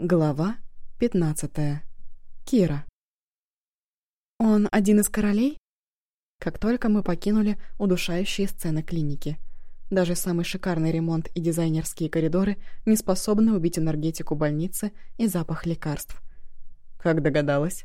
Глава 15. Кира. «Он один из королей?» Как только мы покинули удушающие сцены клиники. Даже самый шикарный ремонт и дизайнерские коридоры не способны убить энергетику больницы и запах лекарств. Как догадалась?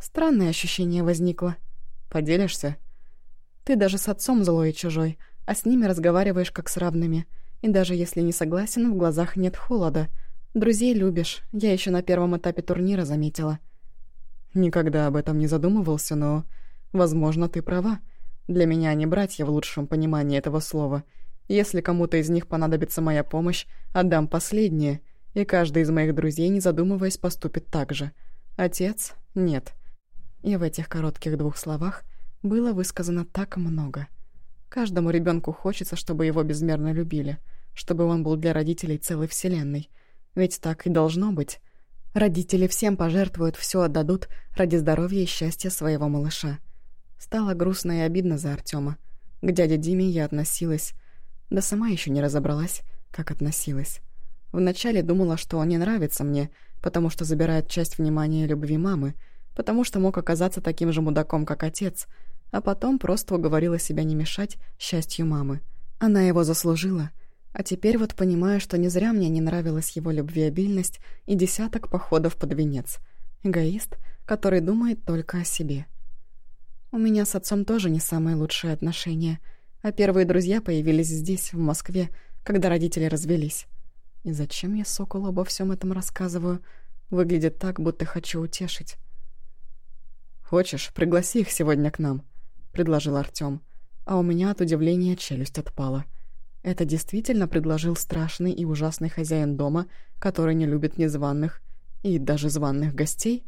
Странное ощущение возникло. Поделишься? Ты даже с отцом злой и чужой, а с ними разговариваешь как с равными. И даже если не согласен, в глазах нет холода — Друзей любишь, я еще на первом этапе турнира заметила. Никогда об этом не задумывался, но, возможно, ты права. Для меня они братья в лучшем понимании этого слова. Если кому-то из них понадобится моя помощь, отдам последнее, и каждый из моих друзей, не задумываясь, поступит так же. Отец — нет. И в этих коротких двух словах было высказано так много. Каждому ребенку хочется, чтобы его безмерно любили, чтобы он был для родителей целой вселенной — ведь так и должно быть. Родители всем пожертвуют, все отдадут ради здоровья и счастья своего малыша. Стало грустно и обидно за Артема. К дяде Диме я относилась... Да сама еще не разобралась, как относилась. Вначале думала, что он не нравится мне, потому что забирает часть внимания и любви мамы, потому что мог оказаться таким же мудаком, как отец, а потом просто уговорила себя не мешать счастью мамы. Она его заслужила, а теперь вот понимаю, что не зря мне не нравилась его любвеобильность и десяток походов под венец. Эгоист, который думает только о себе. У меня с отцом тоже не самые лучшие отношения, а первые друзья появились здесь, в Москве, когда родители развелись. И зачем я Соколу обо всем этом рассказываю? Выглядит так, будто хочу утешить. «Хочешь, пригласи их сегодня к нам», — предложил Артём. А у меня от удивления челюсть отпала — это действительно предложил страшный и ужасный хозяин дома, который не любит незваных и даже званных гостей?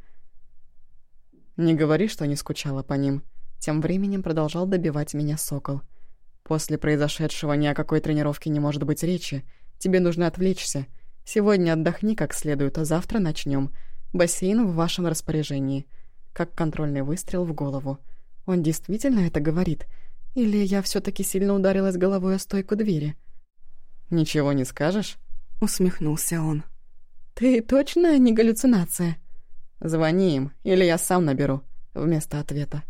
«Не говори, что не скучала по ним». Тем временем продолжал добивать меня сокол. «После произошедшего ни о какой тренировке не может быть речи. Тебе нужно отвлечься. Сегодня отдохни как следует, а завтра начнем. Бассейн в вашем распоряжении». Как контрольный выстрел в голову. Он действительно это говорит — или я все таки сильно ударилась головой о стойку двери? «Ничего не скажешь?» — усмехнулся он. «Ты точно не галлюцинация?» «Звони им, или я сам наберу», — вместо ответа.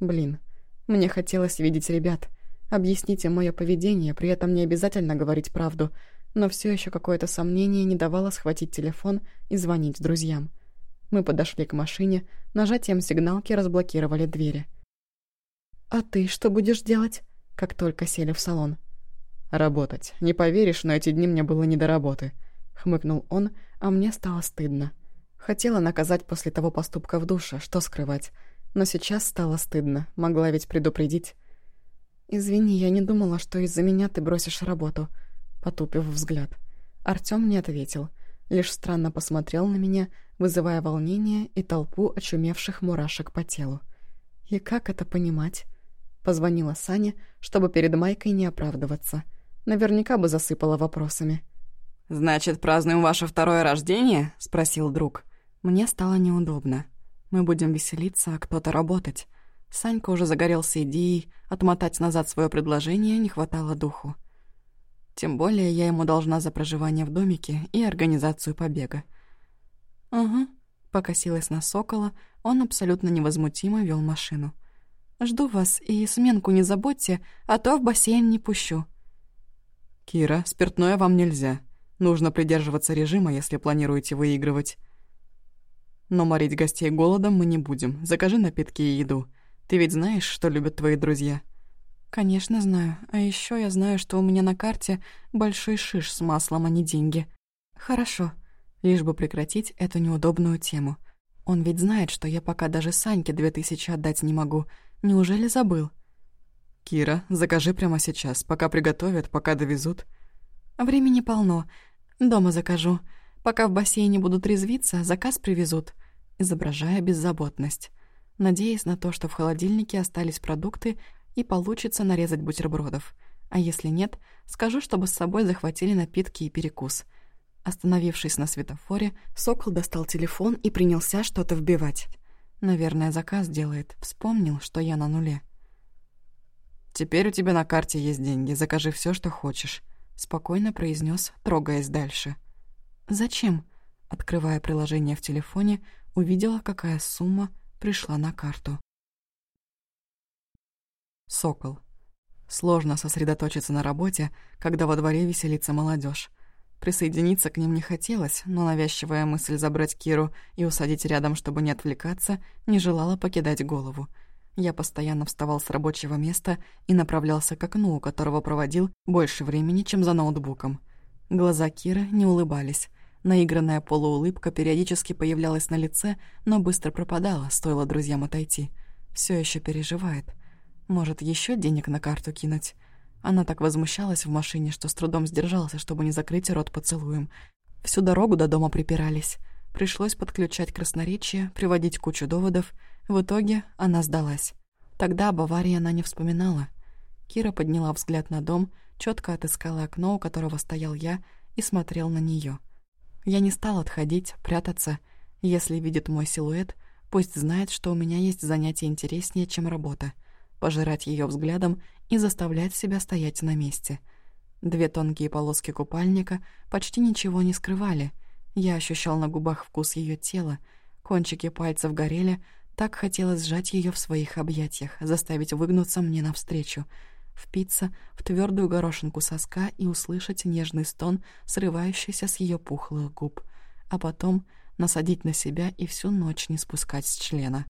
«Блин, мне хотелось видеть ребят, объяснить им мое поведение, при этом не обязательно говорить правду, но все еще какое-то сомнение не давало схватить телефон и звонить друзьям. Мы подошли к машине, нажатием сигналки разблокировали двери. «А ты что будешь делать?» Как только сели в салон. «Работать. Не поверишь, но эти дни мне было не до работы», — хмыкнул он, а мне стало стыдно. Хотела наказать после того поступка в душе, что скрывать. Но сейчас стало стыдно, могла ведь предупредить. «Извини, я не думала, что из-за меня ты бросишь работу», — потупив взгляд. Артём не ответил, лишь странно посмотрел на меня, вызывая волнение и толпу очумевших мурашек по телу. И как это понимать? Позвонила Сане, чтобы перед Майкой не оправдываться. Наверняка бы засыпала вопросами. «Значит, празднуем ваше второе рождение?» — спросил друг. Мне стало неудобно. Мы будем веселиться, а кто-то работать. Санька уже загорелся идеей, отмотать назад свое предложение не хватало духу. Тем более я ему должна за проживание в домике и организацию побега. «Угу», — покосилась на Сокола, он абсолютно невозмутимо вел машину. Жду вас, и сменку не забудьте, а то в бассейн не пущу». «Кира, спиртное вам нельзя. Нужно придерживаться режима, если планируете выигрывать. Но морить гостей голодом мы не будем. Закажи напитки и еду. Ты ведь знаешь, что любят твои друзья?» «Конечно знаю. А еще я знаю, что у меня на карте большой шиш с маслом, а не деньги». «Хорошо. Лишь бы прекратить эту неудобную тему. Он ведь знает, что я пока даже Саньке две тысячи отдать не могу, Неужели забыл? «Кира, закажи прямо сейчас, пока приготовят, пока довезут». «Времени полно. Дома закажу. Пока в бассейне будут резвиться, заказ привезут», изображая беззаботность. Надеясь на то, что в холодильнике остались продукты и получится нарезать бутербродов. А если нет, скажу, чтобы с собой захватили напитки и перекус. Остановившись на светофоре, Сокол достал телефон и принялся что-то вбивать. Наверное, заказ делает. Вспомнил, что я на нуле. «Теперь у тебя на карте есть деньги. Закажи все, что хочешь», — спокойно произнес, трогаясь дальше. «Зачем?» Открывая приложение в телефоне, увидела, какая сумма пришла на карту. Сокол. Сложно сосредоточиться на работе, когда во дворе веселится молодежь. Присоединиться к ним не хотелось, но навязчивая мысль забрать Киру и усадить рядом, чтобы не отвлекаться, не желала покидать голову. Я постоянно вставал с рабочего места и направлялся к окну, у которого проводил больше времени, чем за ноутбуком. Глаза Киры не улыбались. Наигранная полуулыбка периодически появлялась на лице, но быстро пропадала, стоило друзьям отойти. Все еще переживает. Может, еще денег на карту кинуть? Она так возмущалась в машине, что с трудом сдержался, чтобы не закрыть рот поцелуем. Всю дорогу до дома припирались. Пришлось подключать красноречие, приводить кучу доводов. В итоге она сдалась. Тогда об аварии она не вспоминала. Кира подняла взгляд на дом, четко отыскала окно, у которого стоял я, и смотрел на нее. Я не стал отходить, прятаться. Если видит мой силуэт, пусть знает, что у меня есть занятие интереснее, чем работа — пожирать ее взглядом и заставлять себя стоять на месте. Две тонкие полоски купальника почти ничего не скрывали. Я ощущал на губах вкус ее тела, кончики пальцев горели, так хотелось сжать ее в своих объятиях, заставить выгнуться мне навстречу, впиться в твердую горошинку соска и услышать нежный стон, срывающийся с ее пухлых губ, а потом насадить на себя и всю ночь не спускать с члена.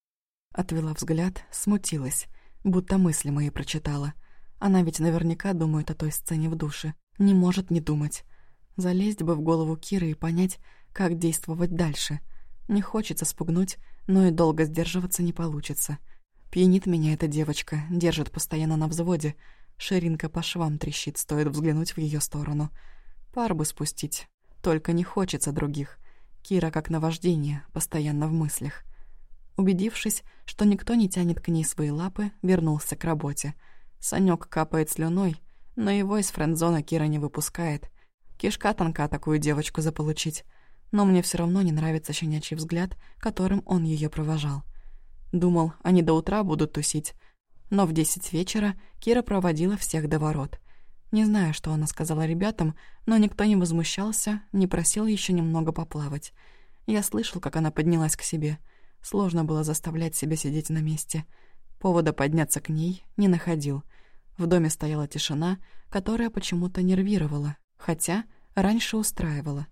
Отвела взгляд, смутилась будто мысли мои прочитала. Она ведь наверняка думает о той сцене в душе. Не может не думать. Залезть бы в голову Киры и понять, как действовать дальше. Не хочется спугнуть, но и долго сдерживаться не получится. Пьянит меня эта девочка, держит постоянно на взводе. Ширинка по швам трещит, стоит взглянуть в ее сторону. Пар бы спустить. Только не хочется других. Кира как наваждение, постоянно в мыслях. Убедившись, что никто не тянет к ней свои лапы, вернулся к работе. Санёк капает слюной, но его из френдзона Кира не выпускает. Кишка тонка такую девочку заполучить. Но мне все равно не нравится щенячий взгляд, которым он ее провожал. Думал, они до утра будут тусить. Но в десять вечера Кира проводила всех до ворот. Не знаю, что она сказала ребятам, но никто не возмущался, не просил еще немного поплавать. Я слышал, как она поднялась к себе — Сложно было заставлять себя сидеть на месте. Повода подняться к ней не находил. В доме стояла тишина, которая почему-то нервировала, хотя раньше устраивала.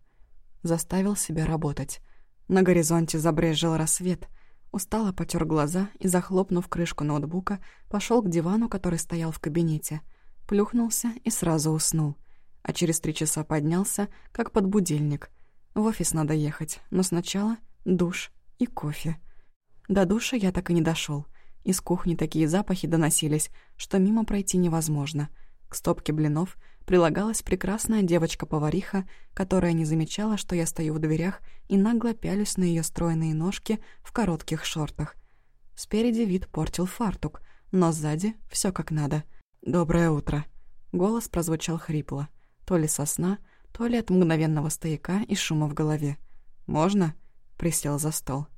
Заставил себя работать. На горизонте забрежил рассвет. Устало потер глаза и, захлопнув крышку ноутбука, пошел к дивану, который стоял в кабинете. Плюхнулся и сразу уснул. А через три часа поднялся, как под будильник. В офис надо ехать, но сначала душ и кофе. До душа я так и не дошел. Из кухни такие запахи доносились, что мимо пройти невозможно. К стопке блинов прилагалась прекрасная девочка-повариха, которая не замечала, что я стою в дверях и нагло пялюсь на ее стройные ножки в коротких шортах. Спереди вид портил фартук, но сзади все как надо. «Доброе утро!» Голос прозвучал хрипло. То ли со сна, то ли от мгновенного стояка и шума в голове. «Можно?» Присел за стол.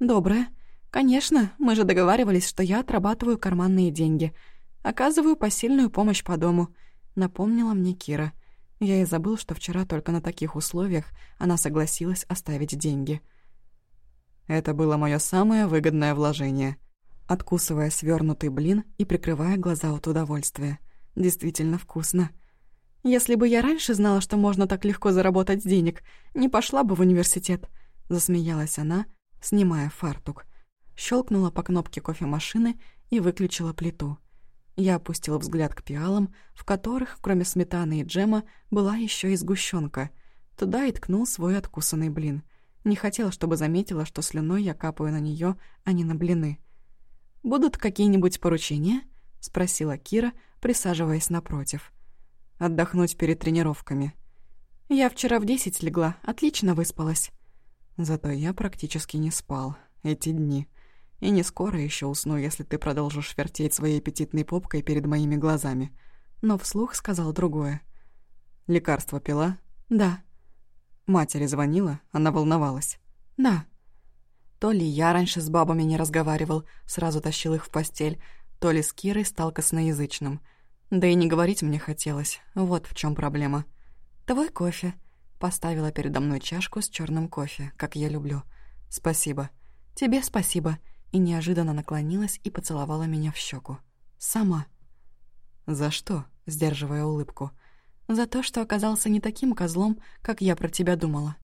«Доброе. Конечно, мы же договаривались, что я отрабатываю карманные деньги. Оказываю посильную помощь по дому», — напомнила мне Кира. Я и забыл, что вчера только на таких условиях она согласилась оставить деньги. Это было мое самое выгодное вложение. Откусывая свернутый блин и прикрывая глаза от удовольствия. Действительно вкусно. Если бы я раньше знала, что можно так легко заработать денег, не пошла бы в университет. Засмеялась она, снимая фартук. Щелкнула по кнопке кофемашины и выключила плиту. Я опустила взгляд к пиалам, в которых, кроме сметаны и джема, была еще и сгущенка. Туда и ткнул свой откусанный блин. Не хотела, чтобы заметила, что слюной я капаю на нее, а не на блины. «Будут какие-нибудь поручения?» — спросила Кира, присаживаясь напротив. «Отдохнуть перед тренировками». «Я вчера в десять легла, отлично выспалась». Зато я практически не спал эти дни. И не скоро еще усну, если ты продолжишь вертеть своей аппетитной попкой перед моими глазами. Но вслух сказал другое. Лекарство пила? Да. Матери звонила, она волновалась. Да. То ли я раньше с бабами не разговаривал, сразу тащил их в постель, то ли с Кирой стал косноязычным. Да и не говорить мне хотелось, вот в чем проблема. «Твой кофе», поставила передо мной чашку с черным кофе, как я люблю. «Спасибо». «Тебе спасибо», и неожиданно наклонилась и поцеловала меня в щеку. «Сама». «За что?» — сдерживая улыбку. «За то, что оказался не таким козлом, как я про тебя думала».